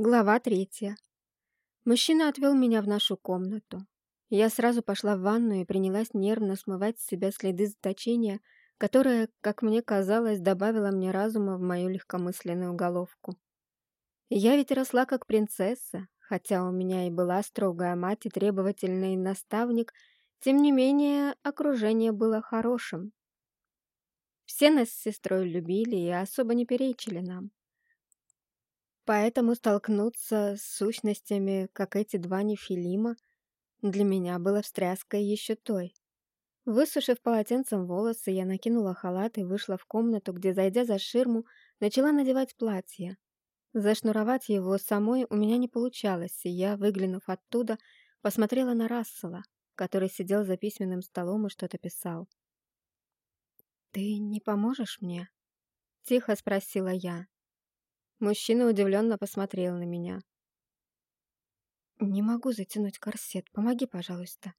Глава третья. Мужчина отвел меня в нашу комнату. Я сразу пошла в ванную и принялась нервно смывать с себя следы заточения, которое, как мне казалось, добавило мне разума в мою легкомысленную головку. Я ведь росла как принцесса, хотя у меня и была строгая мать и требовательный наставник, тем не менее окружение было хорошим. Все нас с сестрой любили и особо не перечили нам. Поэтому столкнуться с сущностями, как эти два нефилима, для меня было встряской еще той. Высушив полотенцем волосы, я накинула халат и вышла в комнату, где, зайдя за ширму, начала надевать платье. Зашнуровать его самой у меня не получалось, и я, выглянув оттуда, посмотрела на Рассела, который сидел за письменным столом и что-то писал. «Ты не поможешь мне?» — тихо спросила я. Мужчина удивленно посмотрел на меня. «Не могу затянуть корсет. Помоги, пожалуйста».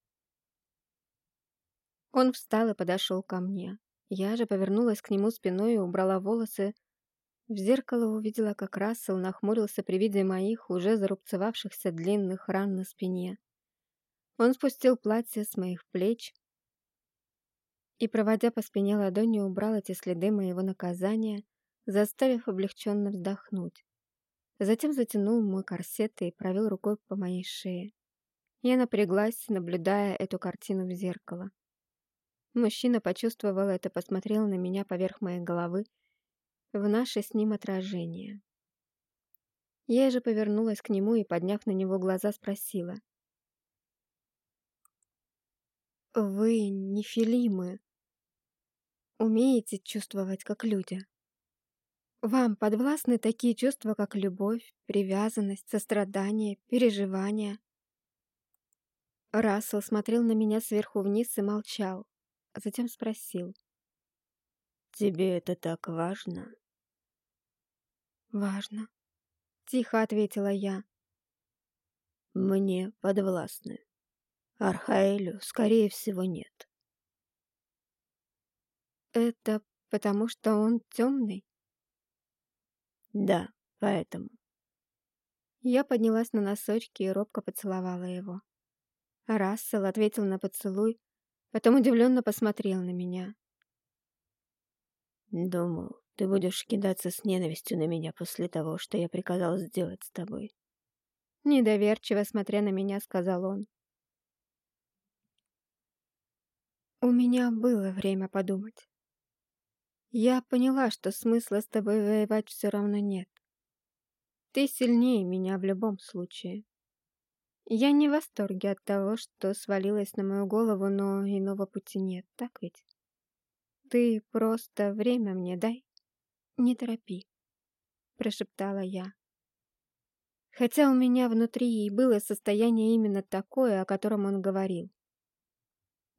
Он встал и подошел ко мне. Я же повернулась к нему спиной и убрала волосы. В зеркало увидела, как Рассел нахмурился при виде моих уже зарубцевавшихся длинных ран на спине. Он спустил платье с моих плеч и, проводя по спине ладонью, убрал эти следы моего наказания, заставив облегченно вздохнуть. Затем затянул мой корсет и провел рукой по моей шее. Я напряглась, наблюдая эту картину в зеркало. Мужчина почувствовал это, посмотрел на меня поверх моей головы, в наше с ним отражение. Я же повернулась к нему и, подняв на него глаза, спросила. «Вы не Филимы. Умеете чувствовать, как люди?» Вам подвластны такие чувства, как любовь, привязанность, сострадание, переживания. Рассел смотрел на меня сверху вниз и молчал, а затем спросил. «Тебе это так важно?» «Важно», — тихо ответила я. «Мне подвластны. Архаэлю, скорее всего, нет». «Это потому, что он темный?» Да, поэтому. Я поднялась на носочки и робко поцеловала его. Рассел ответил на поцелуй, потом удивленно посмотрел на меня. «Думал, ты будешь кидаться с ненавистью на меня после того, что я приказал сделать с тобой». Недоверчиво смотря на меня, сказал он. У меня было время подумать. Я поняла, что смысла с тобой воевать все равно нет. Ты сильнее меня в любом случае. Я не в восторге от того, что свалилось на мою голову, но иного пути нет, так ведь? Ты просто время мне дай, не торопи, прошептала я. Хотя у меня внутри и было состояние именно такое, о котором он говорил.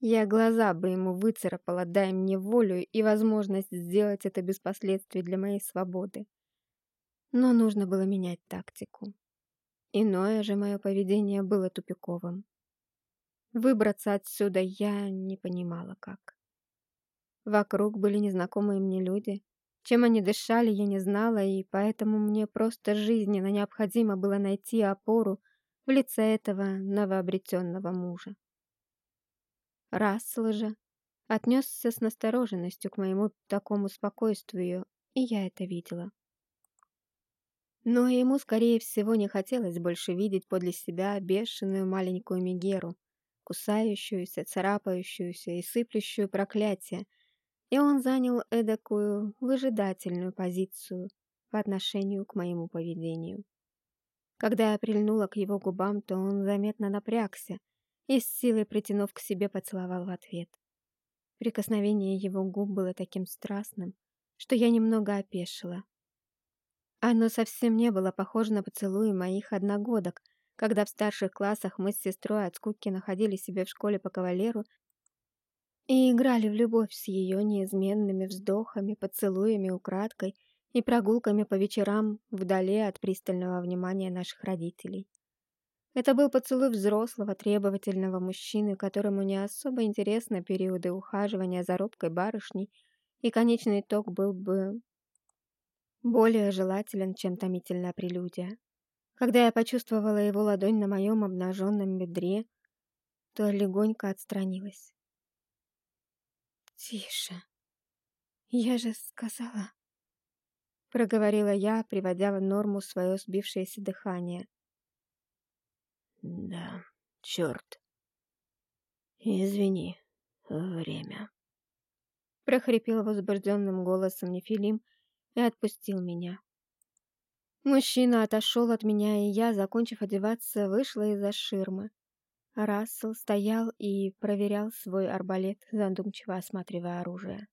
Я глаза бы ему выцарапала, дай мне волю и возможность сделать это без последствий для моей свободы. Но нужно было менять тактику. Иное же мое поведение было тупиковым. Выбраться отсюда я не понимала как. Вокруг были незнакомые мне люди. Чем они дышали, я не знала, и поэтому мне просто жизненно необходимо было найти опору в лице этого новообретенного мужа. Рассел же отнесся с настороженностью к моему такому спокойствию, и я это видела. Но ему, скорее всего, не хотелось больше видеть подле себя бешеную маленькую Мегеру, кусающуюся, царапающуюся и сыплющую проклятие, и он занял эдакую выжидательную позицию по отношению к моему поведению. Когда я прильнула к его губам, то он заметно напрягся, и с силой притянув к себе, поцеловал в ответ. Прикосновение его губ было таким страстным, что я немного опешила. Оно совсем не было похоже на поцелуи моих одногодок, когда в старших классах мы с сестрой от скуки находили себе в школе по кавалеру и играли в любовь с ее неизменными вздохами, поцелуями украдкой и прогулками по вечерам вдали от пристального внимания наших родителей. Это был поцелуй взрослого, требовательного мужчины, которому не особо интересны периоды ухаживания за робкой барышней, и конечный итог был бы более желателен, чем томительная прелюдия. Когда я почувствовала его ладонь на моем обнаженном бедре, то легонько отстранилась. «Тише, я же сказала...» Проговорила я, приводя в норму свое сбившееся дыхание. «Да, черт. Извини, время». Прохрипел возбужденным голосом Нефилим и отпустил меня. Мужчина отошел от меня, и я, закончив одеваться, вышла из-за ширмы. Рассел стоял и проверял свой арбалет, задумчиво осматривая оружие.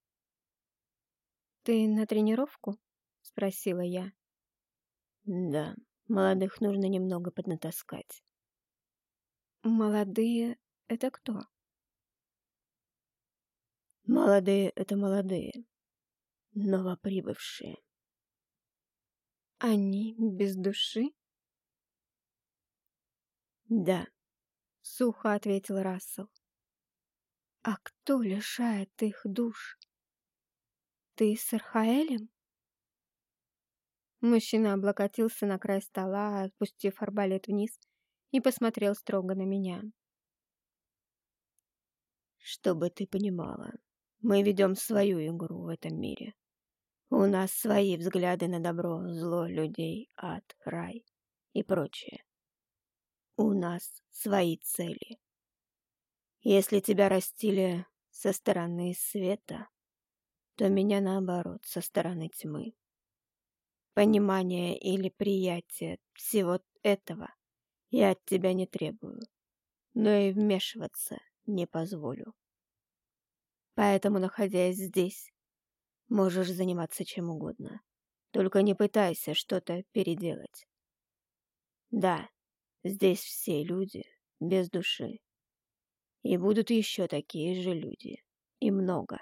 «Ты на тренировку?» — спросила я. «Да, молодых нужно немного поднатаскать». «Молодые — это кто?» «Молодые — это молодые, новоприбывшие». «Они без души?» «Да», — сухо ответил Рассел. «А кто лишает их душ? Ты с Архаэлем?» Мужчина облокотился на край стола, отпустив арбалет вниз, и посмотрел строго на меня. «Чтобы ты понимала, мы ведем свою игру в этом мире. У нас свои взгляды на добро, зло, людей, ад, рай и прочее. У нас свои цели. Если тебя растили со стороны света, то меня наоборот, со стороны тьмы. Понимание или приятие всего этого я от тебя не требую, но и вмешиваться не позволю. Поэтому, находясь здесь, Можешь заниматься чем угодно. Только не пытайся что-то переделать. Да, здесь все люди без души. И будут еще такие же люди. И много.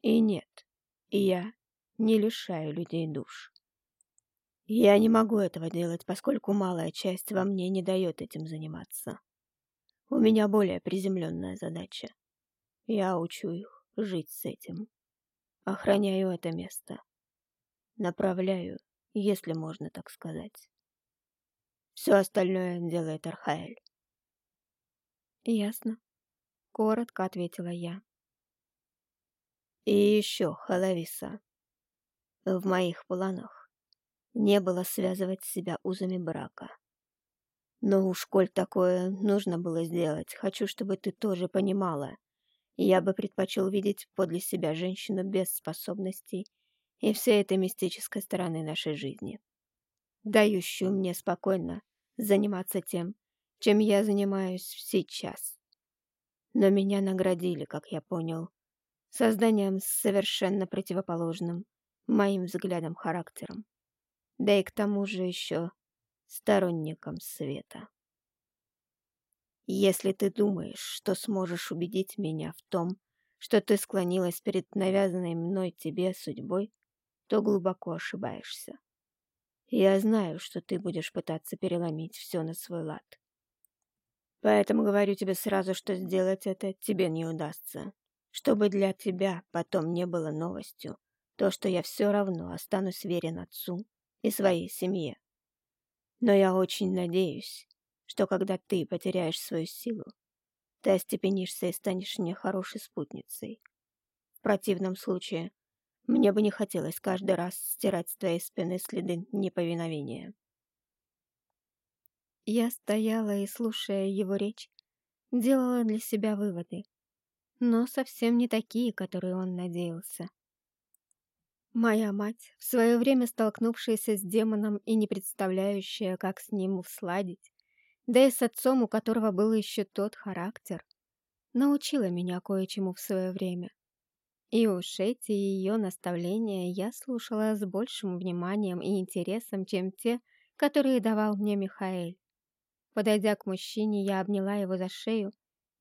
И нет, я не лишаю людей душ. Я не могу этого делать, поскольку малая часть во мне не дает этим заниматься. У меня более приземленная задача. Я учу их жить с этим. Охраняю это место. Направляю, если можно так сказать. Все остальное делает Архаэль. Ясно. Коротко ответила я. И еще, Халависа, в моих планах не было связывать себя узами брака. Но уж коль такое нужно было сделать, хочу, чтобы ты тоже понимала, я бы предпочел видеть подле себя женщину без способностей и всей этой мистической стороны нашей жизни, дающую мне спокойно заниматься тем, чем я занимаюсь сейчас. Но меня наградили, как я понял, созданием совершенно противоположным моим взглядом характером, да и к тому же еще сторонником света. Если ты думаешь, что сможешь убедить меня в том, что ты склонилась перед навязанной мной тебе судьбой, то глубоко ошибаешься. Я знаю, что ты будешь пытаться переломить все на свой лад. Поэтому говорю тебе сразу, что сделать это тебе не удастся. Чтобы для тебя потом не было новостью, то, что я все равно останусь верен отцу и своей семье. Но я очень надеюсь, что когда ты потеряешь свою силу, ты остепенишься и станешь мне хорошей спутницей. В противном случае мне бы не хотелось каждый раз стирать с твоей спины следы неповиновения. Я стояла и, слушая его речь, делала для себя выводы, но совсем не такие, которые он надеялся. Моя мать, в свое время столкнувшаяся с демоном и не представляющая, как с ним усладить, да и с отцом, у которого был еще тот характер, научила меня кое-чему в свое время. И уж эти ее наставления я слушала с большим вниманием и интересом, чем те, которые давал мне Михаэль. Подойдя к мужчине, я обняла его за шею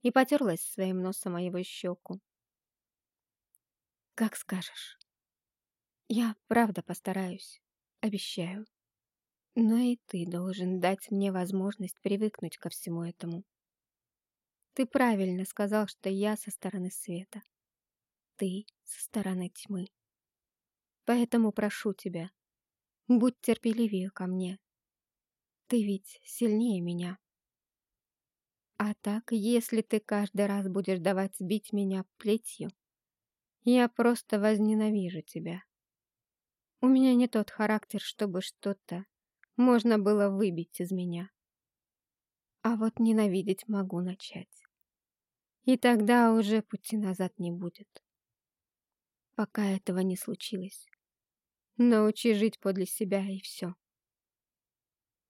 и потерлась своим носом о его щеку. «Как скажешь. Я правда постараюсь, обещаю». Но и ты должен дать мне возможность привыкнуть ко всему этому. Ты правильно сказал, что я со стороны света. Ты со стороны тьмы. Поэтому прошу тебя, будь терпеливее ко мне. ты ведь сильнее меня. А так, если ты каждый раз будешь давать сбить меня плетью, я просто возненавижу тебя. У меня не тот характер, чтобы что-то можно было выбить из меня. А вот ненавидеть могу начать. И тогда уже пути назад не будет. Пока этого не случилось. Научи жить подле себя и все.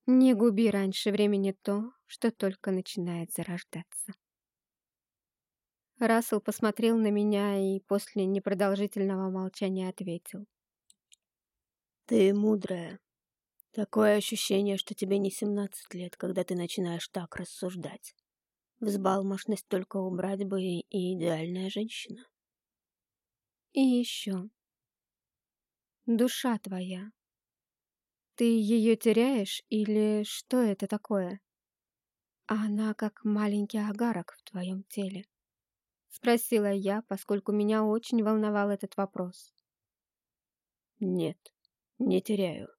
Не губи раньше времени то, что только начинает зарождаться. Рассел посмотрел на меня и после непродолжительного молчания ответил. «Ты мудрая. Такое ощущение, что тебе не 17 лет, когда ты начинаешь так рассуждать. Взбалмошность только убрать бы и идеальная женщина. И еще. Душа твоя. Ты ее теряешь или что это такое? Она как маленький агарок в твоем теле. Спросила я, поскольку меня очень волновал этот вопрос. Нет, не теряю.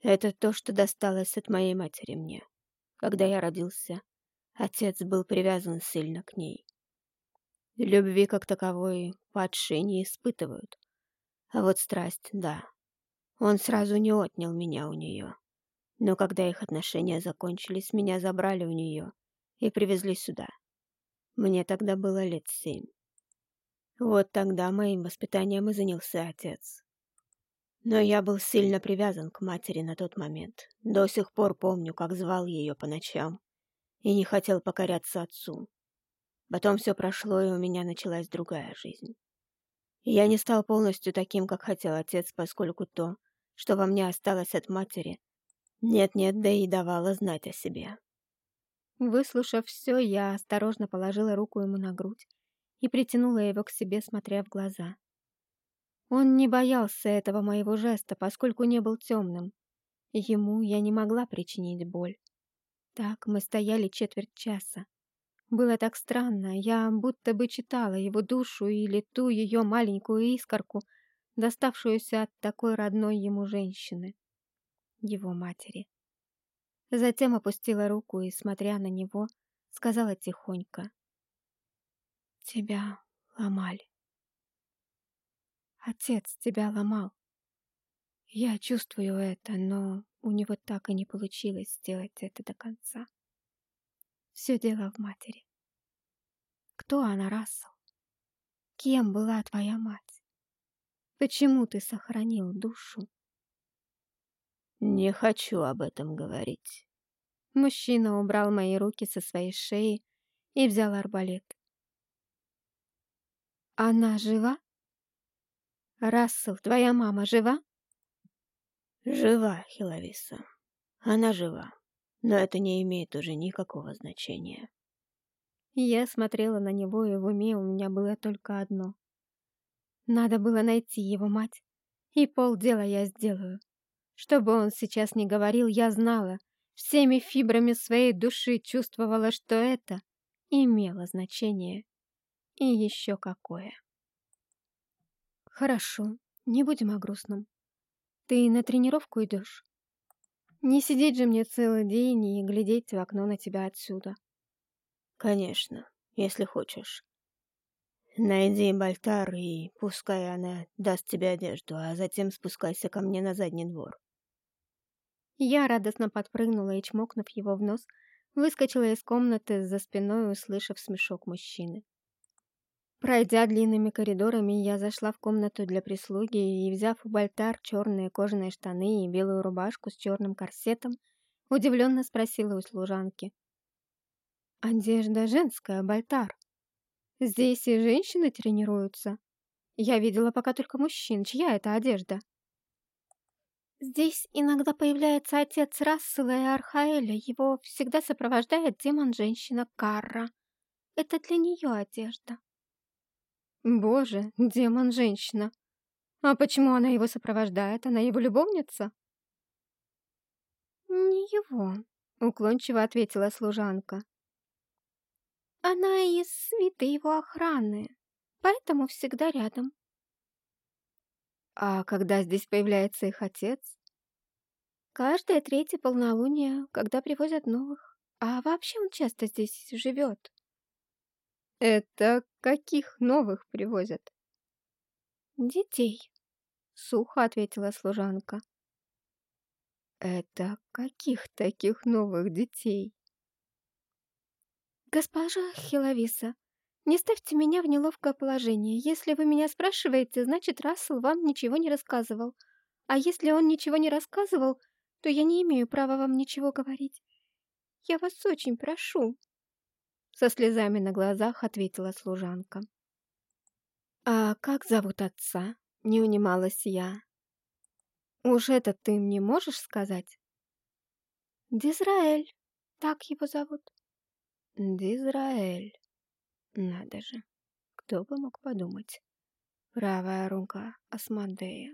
Это то, что досталось от моей матери мне. Когда я родился, отец был привязан сильно к ней. Любви как таковой падшие не испытывают. А вот страсть, да. Он сразу не отнял меня у нее. Но когда их отношения закончились, меня забрали у нее и привезли сюда. Мне тогда было лет семь. Вот тогда моим воспитанием и занялся отец. Но я был сильно привязан к матери на тот момент. До сих пор помню, как звал ее по ночам и не хотел покоряться отцу. Потом все прошло, и у меня началась другая жизнь. Я не стал полностью таким, как хотел отец, поскольку то, что во мне осталось от матери, нет-нет, да и давало знать о себе. Выслушав все, я осторожно положила руку ему на грудь и притянула его к себе, смотря в глаза. Он не боялся этого моего жеста, поскольку не был темным. Ему я не могла причинить боль. Так мы стояли четверть часа. Было так странно, я будто бы читала его душу или ту ее маленькую искорку, доставшуюся от такой родной ему женщины, его матери. Затем опустила руку и, смотря на него, сказала тихонько. «Тебя ломали. Отец тебя ломал. Я чувствую это, но у него так и не получилось сделать это до конца. Все дело в матери. Кто она, Рассел? Кем была твоя мать? Почему ты сохранил душу? «Не хочу об этом говорить». Мужчина убрал мои руки со своей шеи и взял арбалет. «Она жива? Рассел, твоя мама жива?» «Жива, Хиловиса. Она жива, но это не имеет уже никакого значения». Я смотрела на него, и в уме у меня было только одно. Надо было найти его мать, и полдела я сделаю. Что бы он сейчас ни говорил, я знала, всеми фибрами своей души чувствовала, что это имело значение. И еще какое. Хорошо, не будем о грустном. Ты на тренировку идешь? Не сидеть же мне целый день и глядеть в окно на тебя отсюда. Конечно, если хочешь. Найди Бальтар, и пускай она даст тебе одежду, а затем спускайся ко мне на задний двор. Я радостно подпрыгнула и, чмокнув его в нос, выскочила из комнаты за спиной, услышав смешок мужчины. Пройдя длинными коридорами, я зашла в комнату для прислуги и, взяв у Бальтар черные кожаные штаны и белую рубашку с черным корсетом, удивленно спросила у служанки. «Одежда женская, Бальтар. Здесь и женщины тренируются. Я видела пока только мужчин. Чья это одежда? Здесь иногда появляется отец Рассела и Архаэля. Его всегда сопровождает демон-женщина Карра. Это для нее одежда. Боже, демон-женщина. А почему она его сопровождает? Она его любовница? Не его, уклончиво ответила служанка. Она из свиты его охраны, поэтому всегда рядом. А когда здесь появляется их отец? Каждое третье полнолуние, когда привозят новых. А вообще он часто здесь живет. Это каких новых привозят? Детей, сухо ответила служанка. Это каких таких новых детей? Госпожа Хиловиса, не ставьте меня в неловкое положение. Если вы меня спрашиваете, значит, Рассел вам ничего не рассказывал. А если он ничего не рассказывал, то я не имею права вам ничего говорить. Я вас очень прошу. Со слезами на глазах ответила служанка. «А как зовут отца?» — не унималась я. «Уж это ты мне можешь сказать?» «Дизраэль, так его зовут». «Дизраэль. Надо же, кто бы мог подумать. Правая рука Асмодея».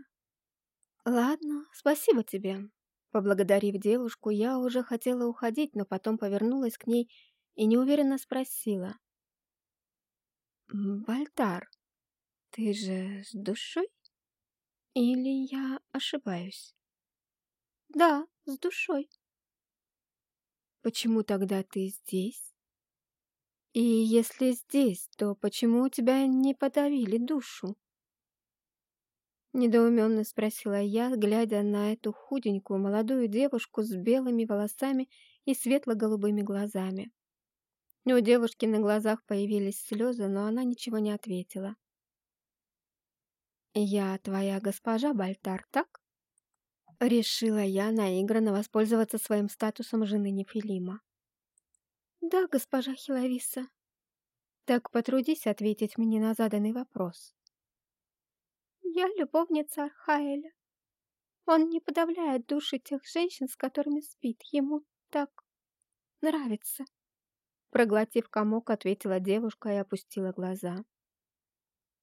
«Ладно, спасибо тебе». Поблагодарив девушку, я уже хотела уходить, но потом повернулась к ней и неуверенно спросила. «Бальтар, ты же с душой? Или я ошибаюсь?» «Да, с душой». «Почему тогда ты здесь?» «И если здесь, то почему у тебя не подавили душу?» Недоуменно спросила я, глядя на эту худенькую молодую девушку с белыми волосами и светло-голубыми глазами. У девушки на глазах появились слезы, но она ничего не ответила. «Я твоя госпожа, Бальтар, так?» Решила я наигранно воспользоваться своим статусом жены Нефилима. «Да, госпожа Хиловиса». «Так потрудись ответить мне на заданный вопрос». «Я любовница Архаэля. Он не подавляет души тех женщин, с которыми спит. Ему так нравится». Проглотив комок, ответила девушка и опустила глаза.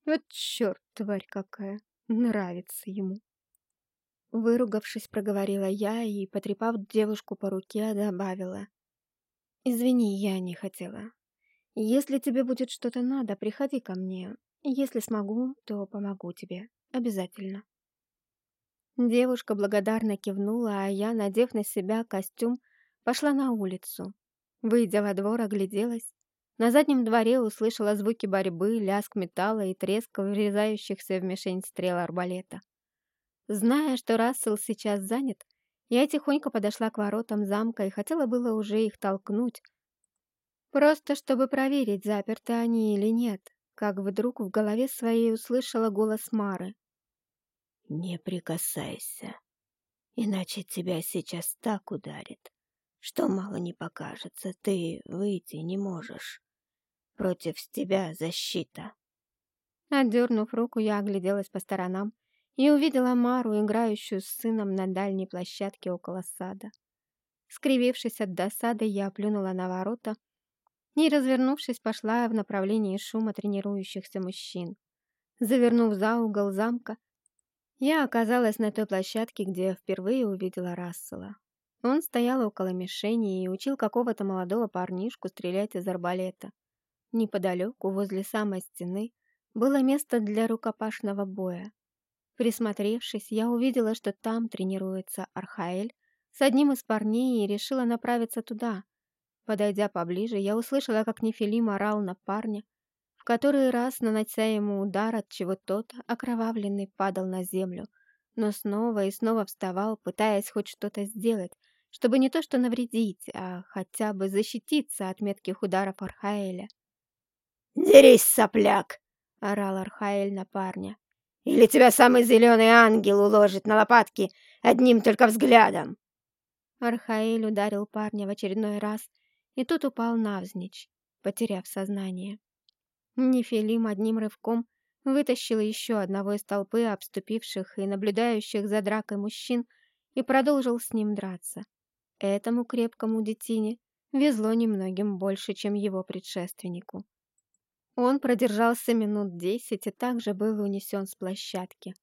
Вот черт, тварь какая, нравится ему. Выругавшись, проговорила я и, потрепав девушку по руке, добавила. «Извини, я не хотела. Если тебе будет что-то надо, приходи ко мне. Если смогу, то помогу тебе. Обязательно». Девушка благодарно кивнула, а я, надев на себя костюм, пошла на улицу. Выйдя во двор, огляделась. На заднем дворе услышала звуки борьбы, лязг металла и треск врезающихся в мишень стрел арбалета. Зная, что Рассел сейчас занят, я тихонько подошла к воротам замка и хотела было уже их толкнуть, просто чтобы проверить, заперты они или нет, как вдруг в голове своей услышала голос Мары. «Не прикасайся, иначе тебя сейчас так ударит, что мало не покажется, ты выйти не можешь. Против тебя защита. Отдернув руку, я огляделась по сторонам и увидела Мару, играющую с сыном на дальней площадке около сада. Скривившись от досады, я плюнула на ворота и, развернувшись, пошла в направлении шума тренирующихся мужчин. Завернув за угол замка, я оказалась на той площадке, где впервые увидела Рассела. Он стоял около мишени и учил какого-то молодого парнишку стрелять из арбалета. Неподалеку, возле самой стены, было место для рукопашного боя. Присмотревшись, я увидела, что там тренируется Архаэль с одним из парней и решила направиться туда. Подойдя поближе, я услышала, как Нефилим орал на парня, в который раз нанося ему удар, от чего тот, окровавленный, падал на землю, но снова и снова вставал, пытаясь хоть что-то сделать, чтобы не то что навредить, а хотя бы защититься от метких ударов Архаэля. «Дерись, сопляк!» — орал Архаэль на парня. «Или тебя самый зеленый ангел уложит на лопатки одним только взглядом!» Архаэль ударил парня в очередной раз, и тот упал навзничь, потеряв сознание. Нефилим одним рывком вытащил еще одного из толпы обступивших и наблюдающих за дракой мужчин и продолжил с ним драться. Этому крепкому детине везло немногим больше, чем его предшественнику. Он продержался минут десять и также был унесен с площадки.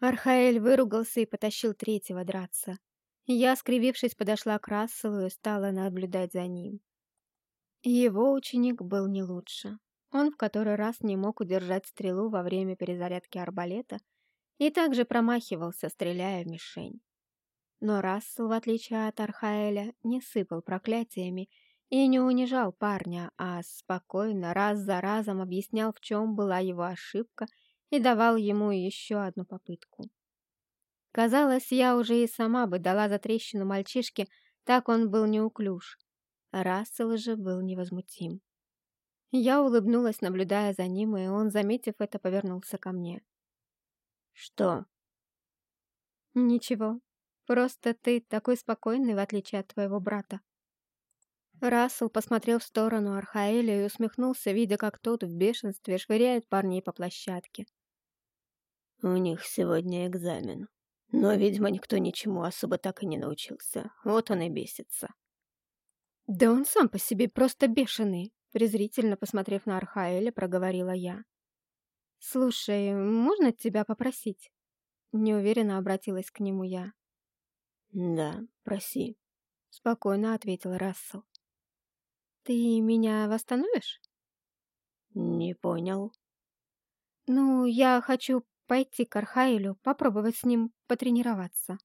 Архаэль выругался и потащил третьего драться. Я, скривившись, подошла к Расселу и стала наблюдать за ним. Его ученик был не лучше. Он в который раз не мог удержать стрелу во время перезарядки арбалета и также промахивался, стреляя в мишень. Но Рассел, в отличие от Архаэля, не сыпал проклятиями и не унижал парня, а спокойно раз за разом объяснял, в чем была его ошибка и давал ему еще одну попытку. Казалось, я уже и сама бы дала за трещину мальчишке, так он был неуклюж. Рассел же был невозмутим. Я улыбнулась, наблюдая за ним, и он, заметив это, повернулся ко мне. «Что?» «Ничего. Просто ты такой спокойный, в отличие от твоего брата». Рассел посмотрел в сторону Архаэля и усмехнулся, видя, как тот в бешенстве швыряет парней по площадке. «У них сегодня экзамен. Но, видимо, никто ничему особо так и не научился. Вот он и бесится». «Да он сам по себе просто бешеный», презрительно посмотрев на Архаэля, проговорила я. «Слушай, можно тебя попросить?» Неуверенно обратилась к нему я. «Да, проси», — спокойно ответил Рассел. «Ты меня восстановишь?» «Не понял». «Ну, я хочу пойти к Архаилю, попробовать с ним потренироваться.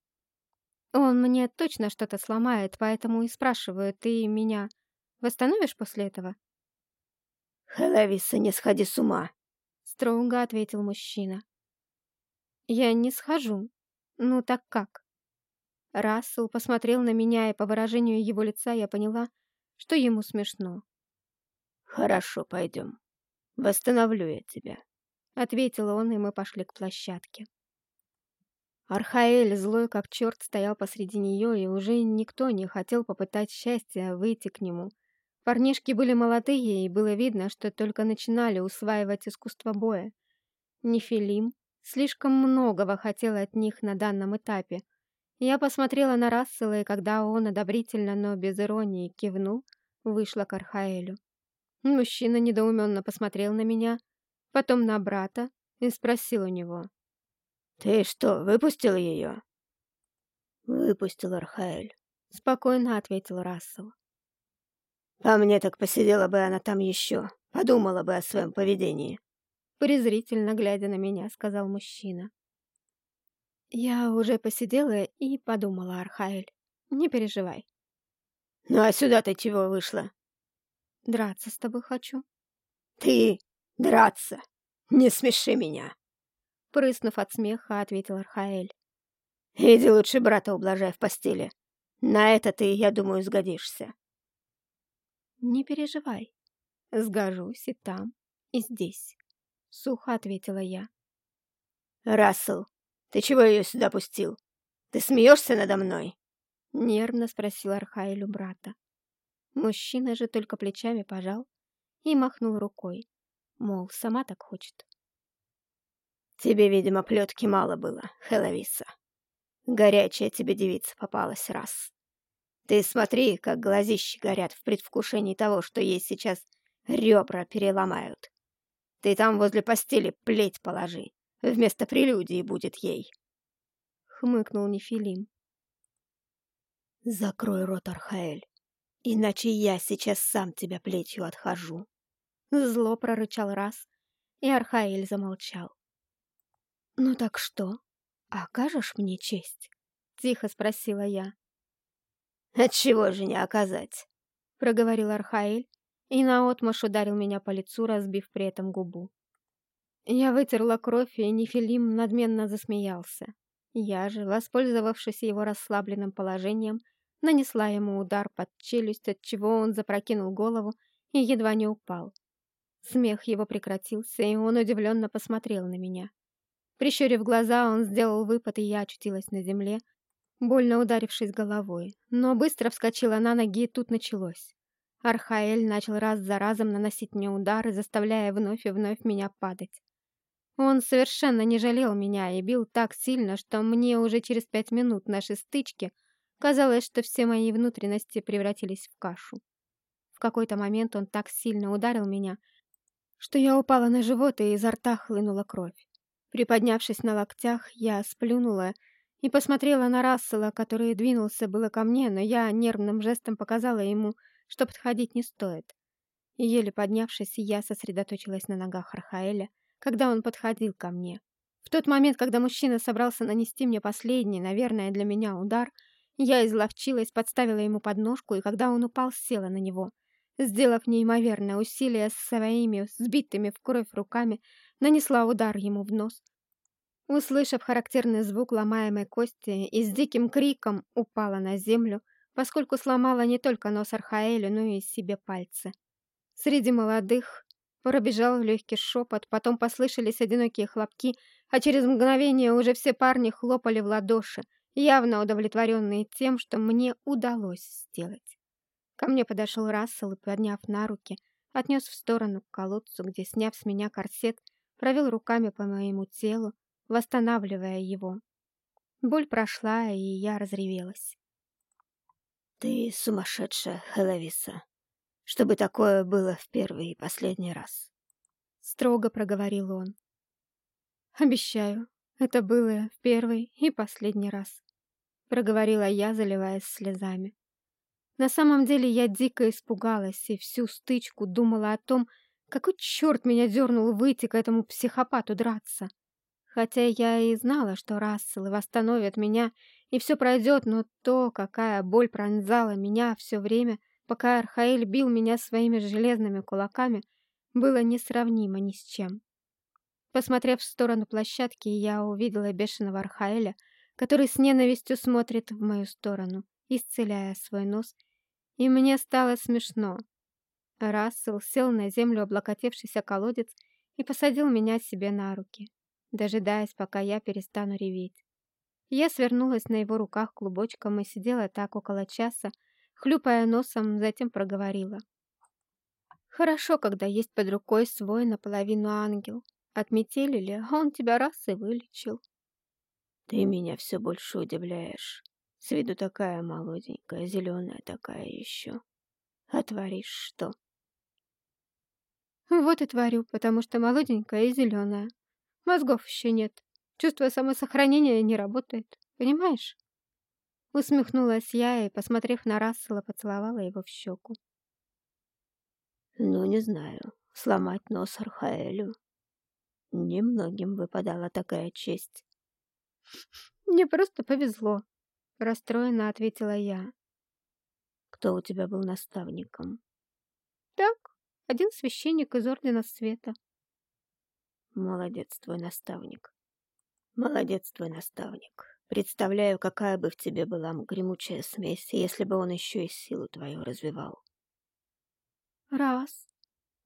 Он мне точно что-то сломает, поэтому и спрашиваю, ты меня восстановишь после этого?» «Хелависа, не сходи с ума!» — строго ответил мужчина. «Я не схожу. Ну так как?» Рассел посмотрел на меня, и по выражению его лица я поняла, что ему смешно. «Хорошо, пойдем. Восстановлю я тебя», — ответил он, и мы пошли к площадке. Архаэль, злой как черт, стоял посреди нее, и уже никто не хотел попытать счастья выйти к нему. Парнишки были молодые, и было видно, что только начинали усваивать искусство боя. Нефилим слишком многого хотел от них на данном этапе, я посмотрела на Рассела, и когда он одобрительно, но без иронии кивнул, вышла к Архаэлю. Мужчина недоуменно посмотрел на меня, потом на брата и спросил у него. «Ты что, выпустил ее?» «Выпустил Архаэль», — спокойно ответил Рассел. «По мне так посидела бы она там еще, подумала бы о своем поведении». Презрительно глядя на меня, сказал мужчина. Я уже посидела и подумала, Архаэль. Не переживай. Ну а сюда ты чего вышла? Драться с тобой хочу. Ты? Драться? Не смеши меня. Прыснув от смеха, ответил Архаэль. Иди лучше брата ублажай в постели. На это ты, я думаю, сгодишься. Не переживай. Сгожусь и там, и здесь. Сухо ответила я. Рассел, ты чего ее сюда пустил? Ты смеешься надо мной?» Нервно спросил Архаэль у брата. Мужчина же только плечами пожал и махнул рукой, мол, сама так хочет. «Тебе, видимо, плетки мало было, Хеловиса. Горячая тебе девица попалась раз. Ты смотри, как глазищи горят в предвкушении того, что ей сейчас ребра переломают. Ты там возле постели плеть положи, Вместо прелюдии будет ей. Хмыкнул Нефилим. Закрой рот, Архаэль, иначе я сейчас сам тебя плетью отхожу. Зло прорычал раз, и Архаэль замолчал. «Ну так что, окажешь мне честь?» — тихо спросила я. «Отчего же не оказать?» — проговорил Архаэль и наотмашь ударил меня по лицу, разбив при этом губу. Я вытерла кровь, и Нефилим надменно засмеялся. Я же, воспользовавшись его расслабленным положением, нанесла ему удар под челюсть, от чего он запрокинул голову и едва не упал. Смех его прекратился, и он удивленно посмотрел на меня. Прищурив глаза, он сделал выпад, и я очутилась на земле, больно ударившись головой, но быстро вскочила на ноги, и тут началось. Архаэль начал раз за разом наносить мне удары, заставляя вновь и вновь меня падать. Он совершенно не жалел меня и бил так сильно, что мне уже через пять минут нашей стычки казалось, что все мои внутренности превратились в кашу. В какой-то момент он так сильно ударил меня, что я упала на живот и изо рта хлынула кровь. Приподнявшись на локтях, я сплюнула и посмотрела на Рассела, который двинулся было ко мне, но я нервным жестом показала ему, что подходить не стоит. еле поднявшись, я сосредоточилась на ногах Архаэля, когда он подходил ко мне. В тот момент, когда мужчина собрался нанести мне последний, наверное, для меня удар, я изловчилась, подставила ему подножку, и когда он упал, села на него. Сделав неимоверное усилие своими сбитыми в кровь руками, нанесла удар ему в нос. Услышав характерный звук ломаемой кости и с диким криком упала на землю, поскольку сломала не только нос Архаэлю, но и себе пальцы. Среди молодых пробежал легкий шепот, потом послышались одинокие хлопки, а через мгновение уже все парни хлопали в ладоши, явно удовлетворенные тем, что мне удалось сделать. Ко мне подошел Рассел и, подняв на руки, отнес в сторону к колодцу, где, сняв с меня корсет, провел руками по моему телу, восстанавливая его. Боль прошла, и я разревелась. «Ты сумасшедшая, Хеловиса, чтобы такое было в первый и последний раз», — строго проговорил он. «Обещаю, это было в первый и последний раз», — проговорила я, заливаясь слезами. На самом деле я дико испугалась и всю стычку думала о том, какой черт меня дернул выйти к этому психопату драться. Хотя я и знала, что Расселы восстановят меня, и все пройдет, но то, какая боль пронзала меня все время, пока Архаэль бил меня своими железными кулаками, было несравнимо ни с чем. Посмотрев в сторону площадки, я увидела бешеного Архаэля, который с ненавистью смотрит в мою сторону, исцеляя свой нос и мне стало смешно. Рассел сел на землю, облокотившийся колодец, и посадил меня себе на руки, дожидаясь, пока я перестану реветь. Я свернулась на его руках клубочком и сидела так около часа, хлюпая носом, затем проговорила. «Хорошо, когда есть под рукой свой наполовину ангел. Отметелили, а он тебя раз и вылечил». «Ты меня все больше удивляешь», с виду такая молоденькая, зеленая такая еще. А творишь что? Вот и творю, потому что молоденькая и зеленая. Мозгов еще нет. Чувство самосохранения не работает. Понимаешь? Усмехнулась я и, посмотрев на Рассела, поцеловала его в щеку. Ну, не знаю. Сломать нос Архаэлю. Немногим выпадала такая честь. Мне просто повезло. Расстроенно ответила я. Кто у тебя был наставником? Так, один священник из Ордена Света. Молодец твой наставник. Молодец твой наставник. Представляю, какая бы в тебе была гремучая смесь, если бы он еще и силу твою развивал. Раз,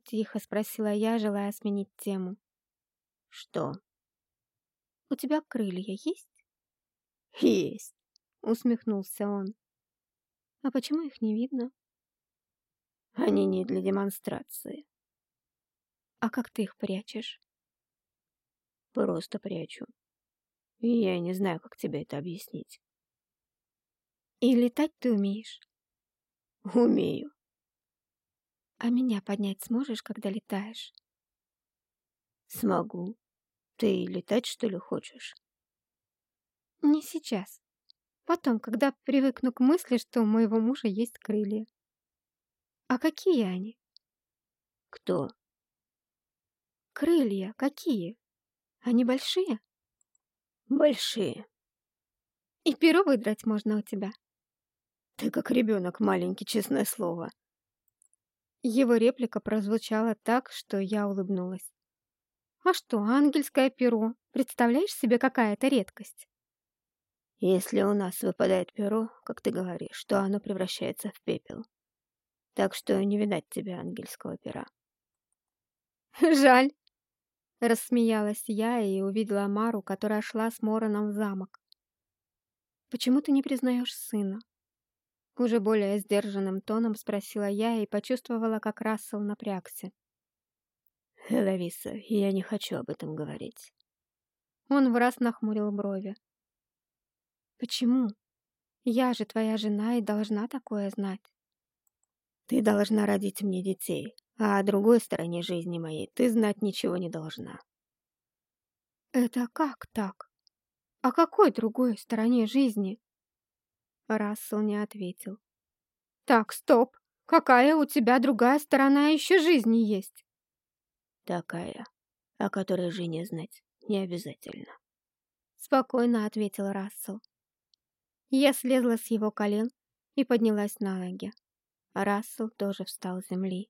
тихо спросила я, желая сменить тему. Что? У тебя крылья есть? Есть усмехнулся он. А почему их не видно? Они не для демонстрации. А как ты их прячешь? Просто прячу. И я не знаю, как тебе это объяснить. И летать ты умеешь? Умею. А меня поднять сможешь, когда летаешь? Смогу. Ты летать, что ли, хочешь? Не сейчас. Потом, когда привыкну к мысли, что у моего мужа есть крылья. А какие они? Кто? Крылья какие? Они большие? Большие. И перо выдрать можно у тебя. Ты как ребенок маленький, честное слово. Его реплика прозвучала так, что я улыбнулась. А что, ангельское перо? Представляешь себе, какая это редкость? Если у нас выпадает перо, как ты говоришь, то оно превращается в пепел. Так что не видать тебе ангельского пера. Жаль. Рассмеялась я и увидела Мару, которая шла с Мороном в замок. «Почему ты не признаешь сына?» Уже более сдержанным тоном спросила я и почувствовала, как Рассел напрягся. «Лависа, я не хочу об этом говорить». Он в раз нахмурил брови. Почему? Я же твоя жена и должна такое знать. Ты должна родить мне детей, а о другой стороне жизни моей ты знать ничего не должна. Это как так? О какой другой стороне жизни? Рассел не ответил. Так, стоп. Какая у тебя другая сторона еще жизни есть? Такая, о которой жене знать не обязательно. Спокойно ответил Рассел. Я слезла с его колен и поднялась на ноги. Рассел тоже встал с земли.